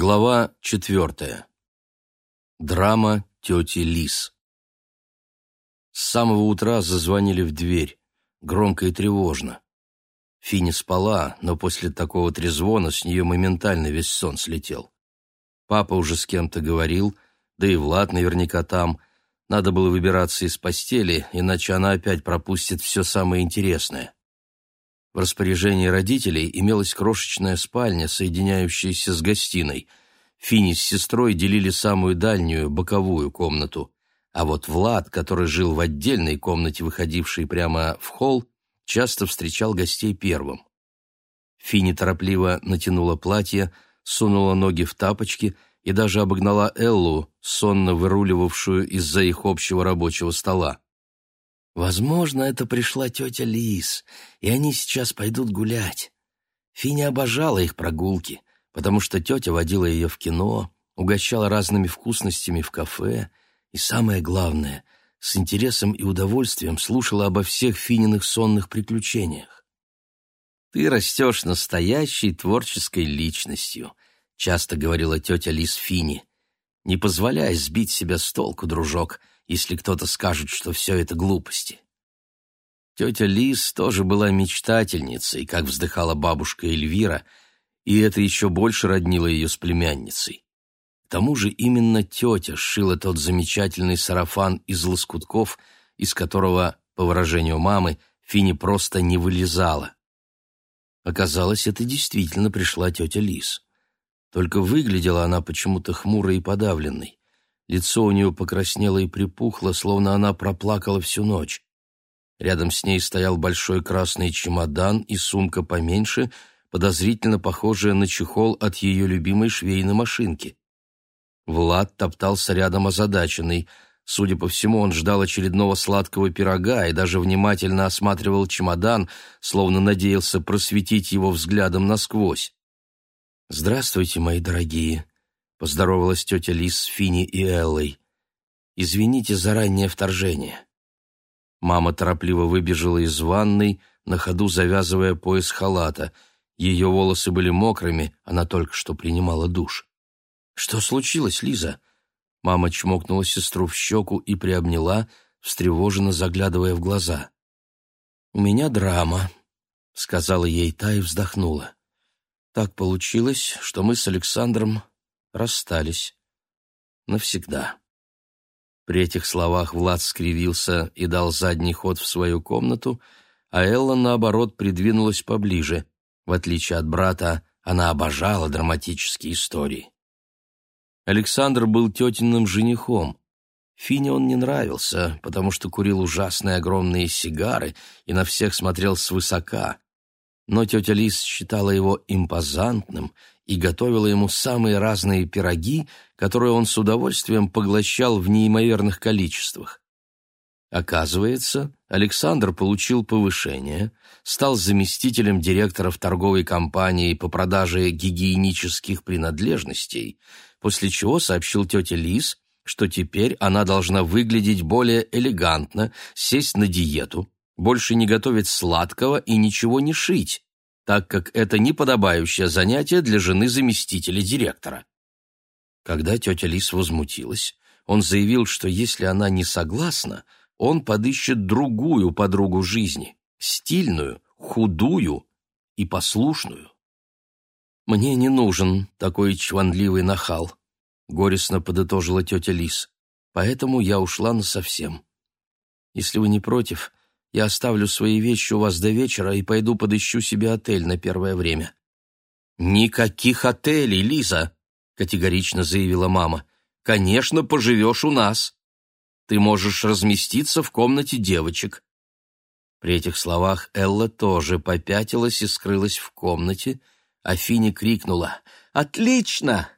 Глава четвертая. Драма тети Лис. С самого утра зазвонили в дверь, громко и тревожно. Фини спала, но после такого трезвона с нее моментально весь сон слетел. Папа уже с кем-то говорил, да и Влад наверняка там. Надо было выбираться из постели, иначе она опять пропустит все самое интересное. В распоряжении родителей имелась крошечная спальня, соединяющаяся с гостиной. Фини с сестрой делили самую дальнюю, боковую комнату. А вот Влад, который жил в отдельной комнате, выходившей прямо в холл, часто встречал гостей первым. Фини торопливо натянула платье, сунула ноги в тапочки и даже обогнала Эллу, сонно выруливавшую из-за их общего рабочего стола. Возможно, это пришла тетя Лис, и они сейчас пойдут гулять. Финя обожала их прогулки, потому что тетя водила ее в кино, угощала разными вкусностями в кафе, и самое главное, с интересом и удовольствием слушала обо всех Фининых сонных приключениях. «Ты растешь настоящей творческой личностью», — часто говорила тетя Лис Фини. «Не позволяй сбить себя с толку, дружок», — если кто-то скажет, что все это глупости. Тетя Лиз тоже была мечтательницей, как вздыхала бабушка Эльвира, и это еще больше роднило ее с племянницей. К тому же именно тетя сшила тот замечательный сарафан из лоскутков, из которого, по выражению мамы, Фини просто не вылезала. Оказалось, это действительно пришла тетя Лиз. Только выглядела она почему-то хмурой и подавленной. Лицо у нее покраснело и припухло, словно она проплакала всю ночь. Рядом с ней стоял большой красный чемодан и сумка поменьше, подозрительно похожая на чехол от ее любимой швейной машинки. Влад топтался рядом озадаченный. Судя по всему, он ждал очередного сладкого пирога и даже внимательно осматривал чемодан, словно надеялся просветить его взглядом насквозь. «Здравствуйте, мои дорогие», поздоровалась тетя Лис с Фини и Эллой. «Извините за раннее вторжение». Мама торопливо выбежала из ванной, на ходу завязывая пояс халата. Ее волосы были мокрыми, она только что принимала душ. «Что случилось, Лиза?» Мама чмокнула сестру в щеку и приобняла, встревоженно заглядывая в глаза. «У меня драма», — сказала ей та и вздохнула. «Так получилось, что мы с Александром расстались. Навсегда. При этих словах Влад скривился и дал задний ход в свою комнату, а Элла, наоборот, придвинулась поближе. В отличие от брата, она обожала драматические истории. Александр был тетиным женихом. Фине он не нравился, потому что курил ужасные огромные сигары и на всех смотрел свысока. Но тетя Лис считала его импозантным и готовила ему самые разные пироги, которые он с удовольствием поглощал в неимоверных количествах. Оказывается, Александр получил повышение, стал заместителем директора в торговой компании по продаже гигиенических принадлежностей, после чего сообщил тете Лис, что теперь она должна выглядеть более элегантно, сесть на диету, больше не готовить сладкого и ничего не шить, так как это неподобающее занятие для жены заместителя директора. Когда тетя Лис возмутилась, он заявил, что если она не согласна, он подыщет другую подругу жизни, стильную, худую и послушную. «Мне не нужен такой чванливый нахал», — горестно подытожила тетя Лис, «поэтому я ушла насовсем. Если вы не против, я оставлю свои вещи у вас до вечера и пойду подыщу себе отель на первое время». «Никаких отелей, Лиза!» — категорично заявила мама. «Конечно, поживешь у нас. Ты можешь разместиться в комнате девочек». При этих словах Элла тоже попятилась и скрылась в комнате, а Фини крикнула «Отлично!»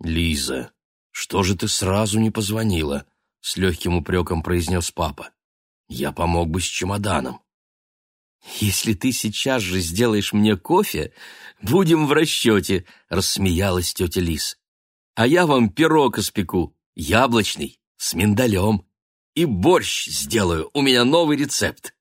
«Лиза, что же ты сразу не позвонила?» — с легким упреком произнес папа. Я помог бы с чемоданом. «Если ты сейчас же сделаешь мне кофе, будем в расчете», — рассмеялась тетя Лис. «А я вам пирог испеку, яблочный, с миндалем. И борщ сделаю, у меня новый рецепт».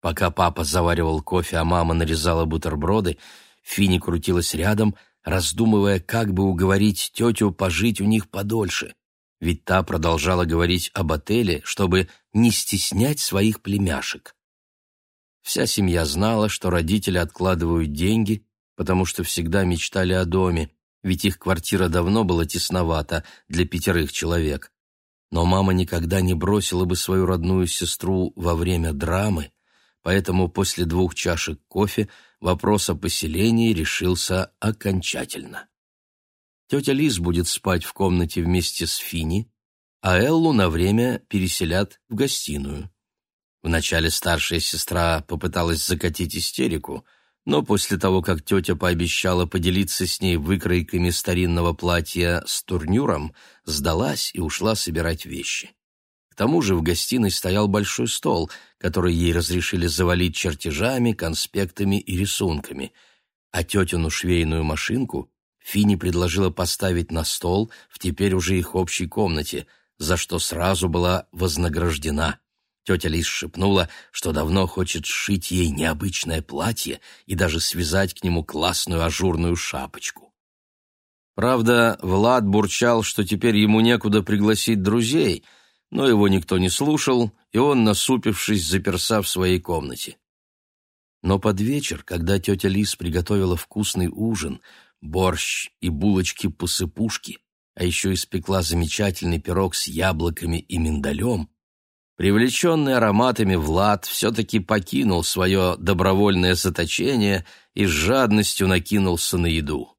Пока папа заваривал кофе, а мама нарезала бутерброды, Фини крутилась рядом, раздумывая, как бы уговорить тетю пожить у них подольше, ведь та продолжала говорить об отеле, чтобы не стеснять своих племяшек. Вся семья знала, что родители откладывают деньги, потому что всегда мечтали о доме, ведь их квартира давно была тесновата для пятерых человек. Но мама никогда не бросила бы свою родную сестру во время драмы, поэтому после двух чашек кофе вопрос о поселении решился окончательно. Тетя Лиз будет спать в комнате вместе с Фини, а Эллу на время переселят в гостиную. Вначале старшая сестра попыталась закатить истерику, но после того, как тетя пообещала поделиться с ней выкройками старинного платья с турнюром, сдалась и ушла собирать вещи. К тому же в гостиной стоял большой стол, который ей разрешили завалить чертежами, конспектами и рисунками, а тетину швейную машинку Фини предложила поставить на стол в теперь уже их общей комнате, за что сразу была вознаграждена. Тетя Лис шепнула, что давно хочет сшить ей необычное платье и даже связать к нему классную ажурную шапочку. Правда, Влад бурчал, что теперь ему некуда пригласить друзей, но его никто не слушал, и он, насупившись, заперся в своей комнате. Но под вечер, когда тетя Лис приготовила вкусный ужин, борщ и булочки-посыпушки, а еще испекла замечательный пирог с яблоками и миндалем, Привлеченный ароматами Влад все-таки покинул свое добровольное заточение и с жадностью накинулся на еду.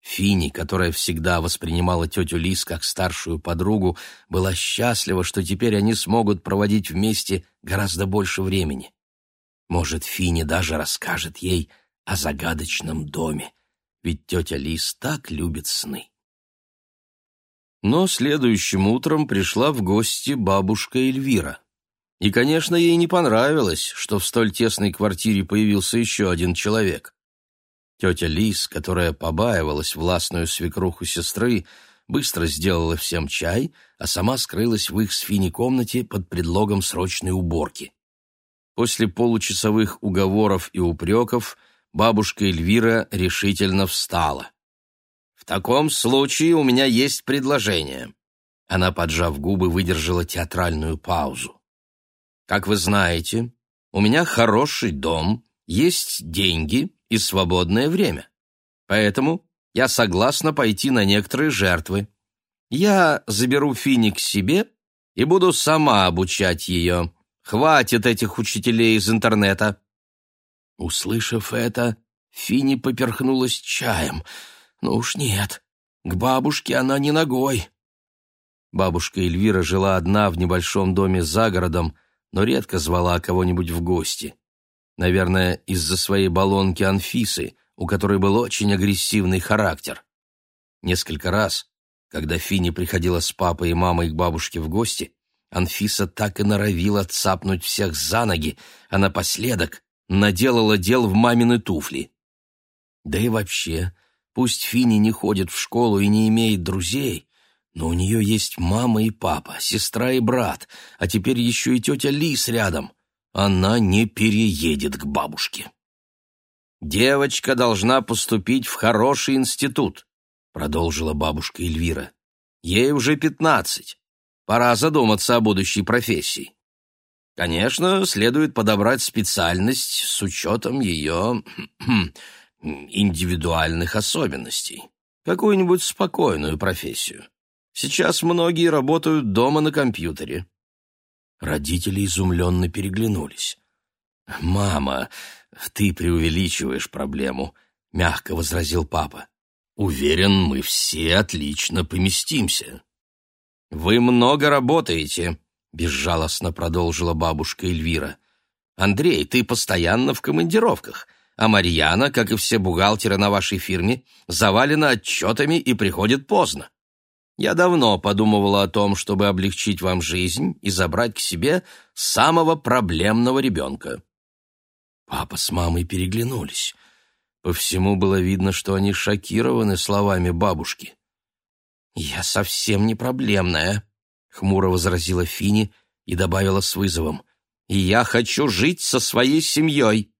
Фини, которая всегда воспринимала тетю Лис как старшую подругу, была счастлива, что теперь они смогут проводить вместе гораздо больше времени. Может, Фини даже расскажет ей о загадочном доме, ведь тетя Лис так любит сны. Но следующим утром пришла в гости бабушка Эльвира. И, конечно, ей не понравилось, что в столь тесной квартире появился еще один человек. Тетя Лис, которая побаивалась властную свекруху сестры, быстро сделала всем чай, а сама скрылась в их с Фини комнате под предлогом срочной уборки. После получасовых уговоров и упреков бабушка Эльвира решительно встала таком случае у меня есть предложение». Она, поджав губы, выдержала театральную паузу. «Как вы знаете, у меня хороший дом, есть деньги и свободное время. Поэтому я согласна пойти на некоторые жертвы. Я заберу Финик себе и буду сама обучать ее. Хватит этих учителей из интернета». Услышав это, Фини поперхнулась чаем — ну уж нет, к бабушке она не ногой. Бабушка Эльвира жила одна в небольшом доме за городом, но редко звала кого-нибудь в гости. Наверное, из-за своей баллонки Анфисы, у которой был очень агрессивный характер. Несколько раз, когда Фини приходила с папой и мамой к бабушке в гости, Анфиса так и норовила цапнуть всех за ноги, а напоследок наделала дел в мамины туфли. Да и вообще, Пусть Фини не ходит в школу и не имеет друзей, но у нее есть мама и папа, сестра и брат, а теперь еще и тетя Лис рядом. Она не переедет к бабушке. «Девочка должна поступить в хороший институт», — продолжила бабушка Эльвира. «Ей уже пятнадцать. Пора задуматься о будущей профессии. Конечно, следует подобрать специальность с учетом ее индивидуальных особенностей. Какую-нибудь спокойную профессию. Сейчас многие работают дома на компьютере. Родители изумленно переглянулись. «Мама, ты преувеличиваешь проблему», — мягко возразил папа. «Уверен, мы все отлично поместимся». «Вы много работаете», — безжалостно продолжила бабушка Эльвира. «Андрей, ты постоянно в командировках а Марьяна, как и все бухгалтеры на вашей фирме, завалена отчетами и приходит поздно. Я давно подумывала о том, чтобы облегчить вам жизнь и забрать к себе самого проблемного ребенка». Папа с мамой переглянулись. По всему было видно, что они шокированы словами бабушки. «Я совсем не проблемная», — хмуро возразила Фини и добавила с вызовом. «И я хочу жить со своей семьей».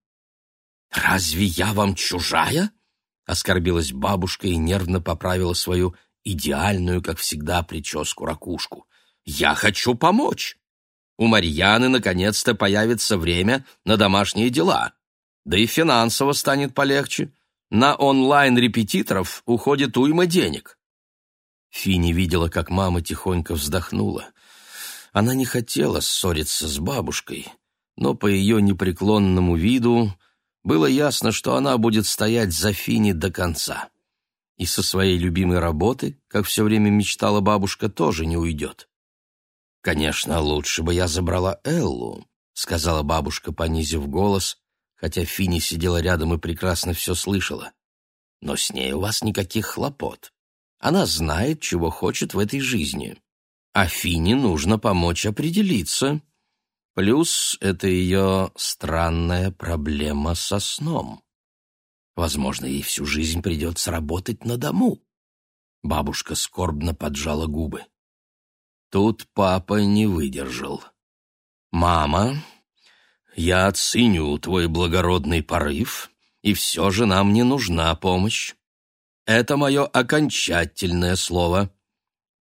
«Разве я вам чужая?» Оскорбилась бабушка и нервно поправила свою идеальную, как всегда, прическу-ракушку. «Я хочу помочь. У Марьяны наконец-то появится время на домашние дела. Да и финансово станет полегче. На онлайн-репетиторов уходит уйма денег». Фини видела, как мама тихонько вздохнула. Она не хотела ссориться с бабушкой, но по ее непреклонному виду было ясно, что она будет стоять за Фини до конца. И со своей любимой работы, как все время мечтала бабушка, тоже не уйдет. «Конечно, лучше бы я забрала Эллу», — сказала бабушка, понизив голос, хотя Фини сидела рядом и прекрасно все слышала. «Но с ней у вас никаких хлопот. Она знает, чего хочет в этой жизни. А Фини нужно помочь определиться. Плюс это ее странная проблема со сном. Возможно, ей всю жизнь придется работать на дому». Бабушка скорбно поджала губы. Тут папа не выдержал. «Мама, я ценю твой благородный порыв, и все же нам не нужна помощь. Это мое окончательное слово.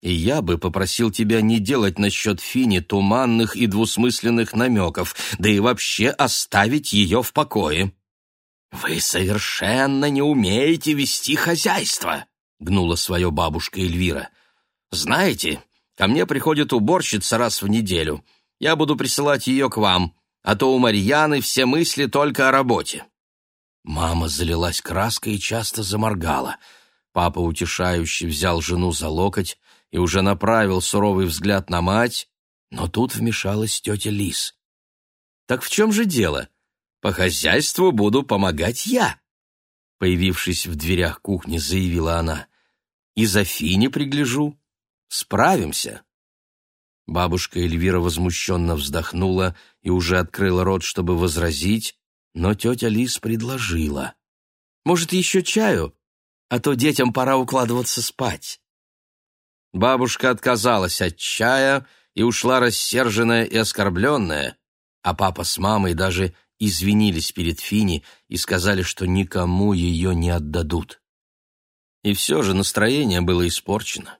И я бы попросил тебя не делать насчет Фини туманных и двусмысленных намеков, да и вообще оставить ее в покое». «Вы совершенно не умеете вести хозяйство», — гнула свое бабушка Эльвира. «Знаете, Ко мне приходит уборщица раз в неделю. Я буду присылать ее к вам, а то у Марьяны все мысли только о работе». Мама залилась краской и часто заморгала. Папа утешающе взял жену за локоть и уже направил суровый взгляд на мать, но тут вмешалась тетя Лис. «Так в чем же дело? По хозяйству буду помогать я!» Появившись в дверях кухни, заявила она. «И за Фини пригляжу, Справимся!» Бабушка Эльвира возмущенно вздохнула и уже открыла рот, чтобы возразить, но тетя Лис предложила. «Может, еще чаю? А то детям пора укладываться спать». Бабушка отказалась от чая и ушла рассерженная и оскорбленная, а папа с мамой даже извинились перед Фини и сказали, что никому ее не отдадут. И все же настроение было испорчено.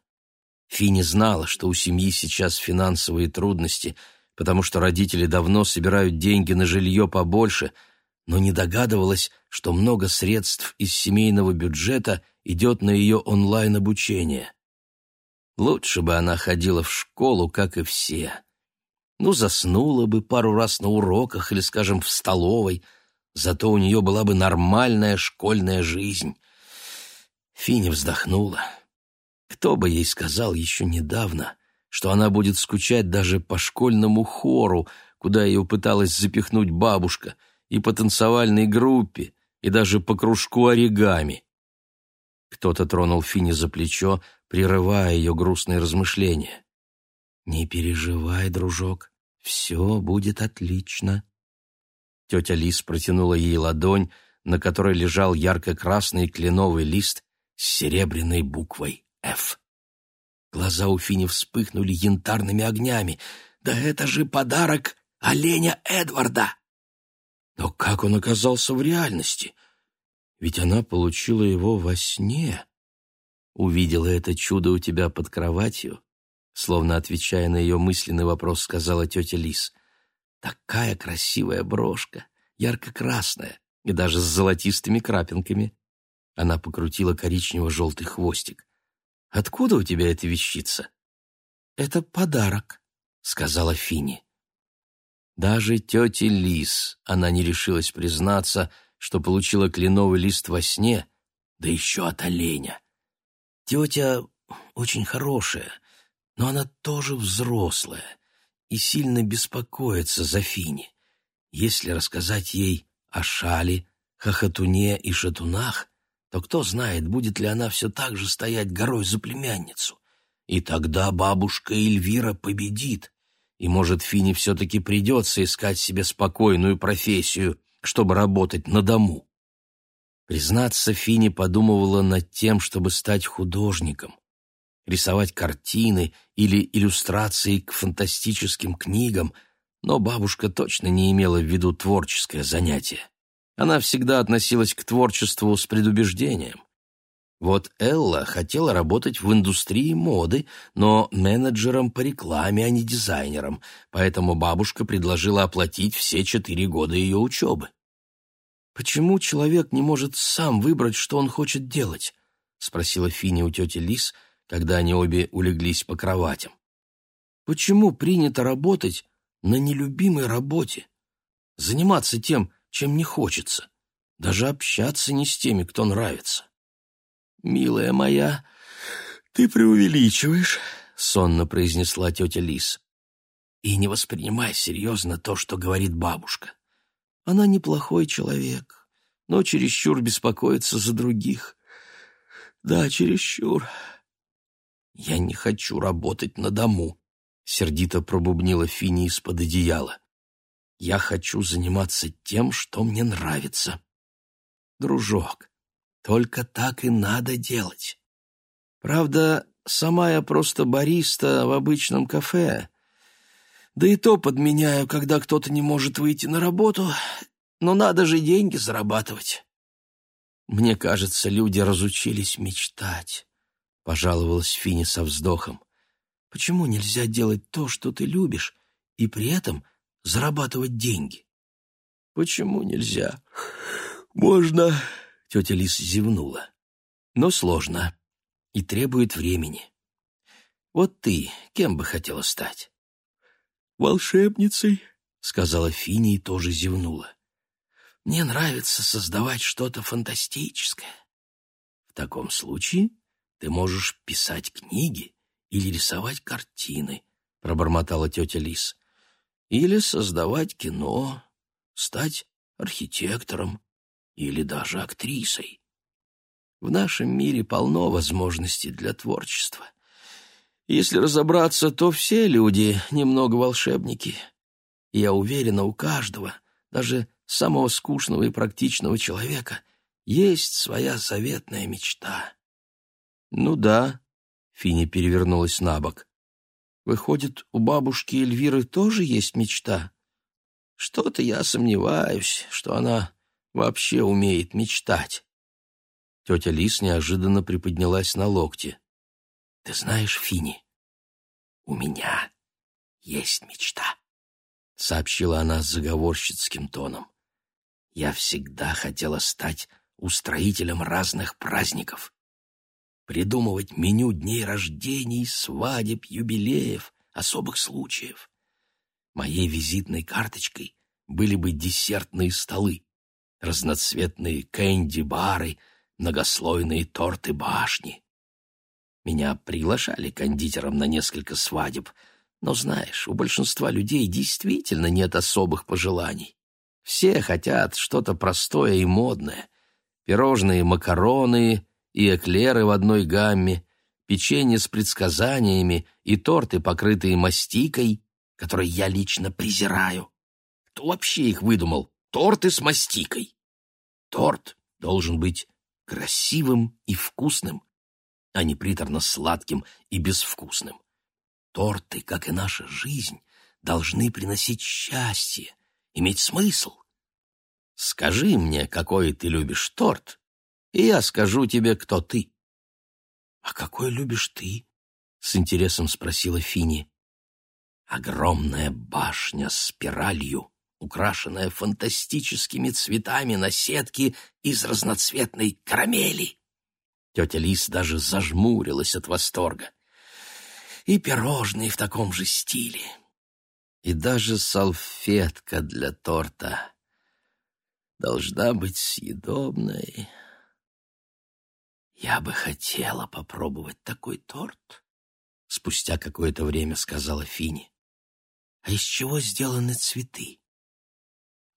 Фини знала, что у семьи сейчас финансовые трудности, потому что родители давно собирают деньги на жилье побольше, но не догадывалась, что много средств из семейного бюджета идет на ее онлайн-обучение. Лучше бы она ходила в школу, как и все. Ну, заснула бы пару раз на уроках или, скажем, в столовой, зато у нее была бы нормальная школьная жизнь. Фини вздохнула. Кто бы ей сказал еще недавно, что она будет скучать даже по школьному хору, куда ее пыталась запихнуть бабушка, и по группе, и даже по кружку оригами. Кто-то тронул Фини за плечо, прерывая ее грустные размышления. «Не переживай, дружок, все будет отлично». Тетя Лис протянула ей ладонь, на которой лежал ярко-красный кленовый лист с серебряной буквой Ф. Глаза у Фини вспыхнули янтарными огнями. «Да это же подарок оленя Эдварда!» Но как он оказался в реальности? Ведь она получила его во сне. Увидела это чудо у тебя под кроватью, словно отвечая на ее мысленный вопрос, сказала тетя Лис. Такая красивая брошка, ярко-красная и даже с золотистыми крапинками. Она покрутила коричнево-желтый хвостик. Откуда у тебя эта вещица?» «Это подарок», — сказала Фини. Даже тете Лис она не решилась признаться, что получила кленовый лист во сне, да еще от оленя. Тетя очень хорошая, но она тоже взрослая и сильно беспокоится за Фини. Если рассказать ей о шале, хохотуне и шатунах, то кто знает, будет ли она все так же стоять горой за племянницу. И тогда бабушка Эльвира победит, и, может, Фине все-таки придется искать себе спокойную профессию, чтобы работать на дому. Признаться, Фине подумывала над тем, чтобы стать художником, рисовать картины или иллюстрации к фантастическим книгам, но бабушка точно не имела в виду творческое занятие. Она всегда относилась к творчеству с предубеждением. Вот Элла хотела работать в индустрии моды, но менеджером по рекламе, а не дизайнером, поэтому бабушка предложила оплатить все четыре года ее учебы. «Почему человек не может сам выбрать, что он хочет делать?» — спросила Фини у тети Лис, когда они обе улеглись по кроватям. «Почему принято работать на нелюбимой работе? Заниматься тем, чем не хочется, даже общаться не с теми, кто нравится?» «Милая моя, ты преувеличиваешь», — сонно произнесла тетя Лис. «И не воспринимай серьезно то, что говорит бабушка. Она неплохой человек, но чересчур беспокоится за других. Да, чересчур. Я не хочу работать на дому», — сердито пробубнила Фини из-под одеяла. «Я хочу заниматься тем, что мне нравится. Дружок, только так и надо делать. Правда, сама я просто бариста в обычном кафе. Да и то подменяю, когда кто-то не может выйти на работу. Но надо же деньги зарабатывать. Мне кажется, люди разучились мечтать, — пожаловалась Фини со вздохом. Почему нельзя делать то, что ты любишь, и при этом зарабатывать деньги? Почему нельзя? Можно, Тетя Лис зевнула. «Но сложно и требует времени. Вот ты кем бы хотела стать?» «Волшебницей», — сказала Фини и тоже зевнула. «Мне нравится создавать что-то фантастическое. В таком случае ты можешь писать книги или рисовать картины», — пробормотала тетя Лис. «Или создавать кино, стать архитектором, или даже актрисой. В нашем мире полно возможностей для творчества. Если разобраться, то все люди немного волшебники. Я уверена, у каждого, даже самого скучного и практичного человека, есть своя заветная мечта. Ну да, Фини перевернулась на бок. Выходит, у бабушки Эльвиры тоже есть мечта? Что-то я сомневаюсь, что она вообще умеет мечтать. Тетя Лис неожиданно приподнялась на локте. «Ты знаешь, Фини, у меня есть мечта», — сообщила она с заговорщицким тоном. «Я всегда хотела стать устроителем разных праздников, придумывать меню дней рождений, свадеб, юбилеев, особых случаев. Моей визитной карточкой были бы десертные столы, разноцветные кэнди-бары, многослойные торты-башни. Меня приглашали кондитером на несколько свадеб, но, знаешь, у большинства людей действительно нет особых пожеланий. Все хотят что-то простое и модное. Пирожные макароны и эклеры в одной гамме, печенье с предсказаниями и торты, покрытые мастикой, которые я лично презираю. Кто вообще их выдумал? Торты с мастикой. Торт должен быть красивым и вкусным, а не приторно-сладким и безвкусным. Торты, как и наша жизнь, должны приносить счастье, иметь смысл. Скажи мне, какой ты любишь торт, и я скажу тебе, кто ты. — А какой любишь ты? — с интересом спросила Фини. — Огромная башня с спиралью, украшенная фантастическими цветами на сетке из разноцветной карамели. Тетя Лис даже зажмурилась от восторга. И пирожные в таком же стиле. И даже салфетка для торта должна быть съедобной. «Я бы хотела попробовать такой торт», — спустя какое-то время сказала Фини. «А из чего сделаны цветы?»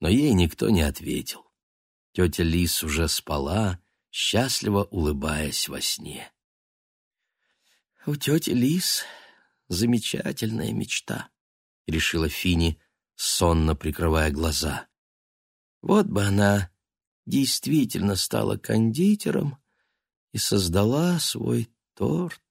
Но ей никто не ответил. Тетя Лис уже спала, счастливо улыбаясь во сне. «У тети Лис замечательная мечта», — решила Фини, сонно прикрывая глаза. «Вот бы она действительно стала кондитером и создала свой торт».